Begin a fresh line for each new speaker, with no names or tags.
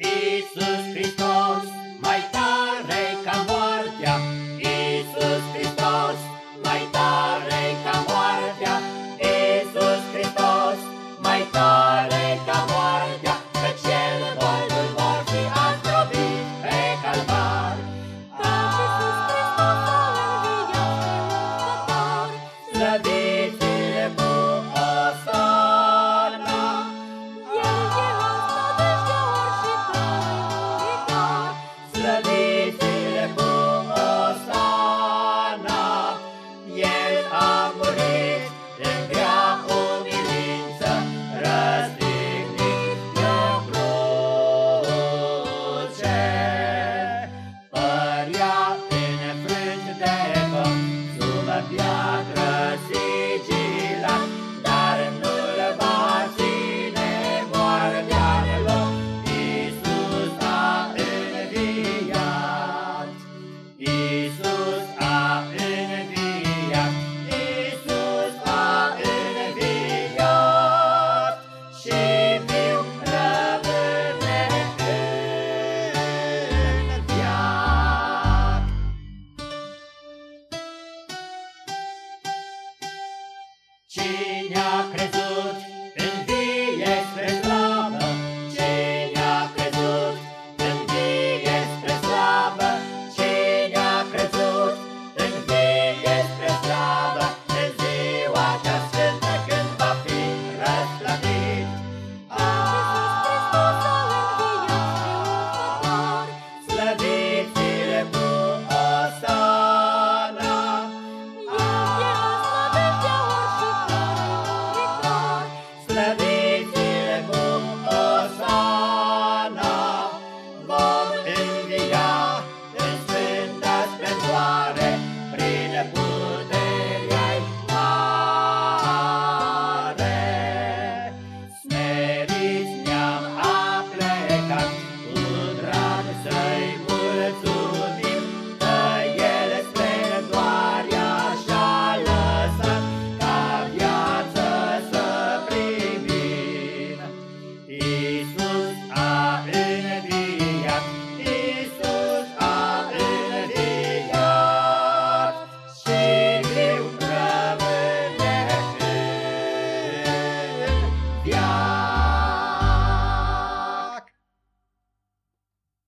Iisus Hristos, mai tare ca moartea, Iisus Hristos, mai tare ca moartea, Iisus Hristos, mai tare ca moartea, că cel bolul morții a zdrobit pe calvar.
Căci Iisus Hristos a înviat pe luptător,
Slăviți-le Iisus a înviat, Iisus a înviat și viu rămâne în viac. Cine a crezut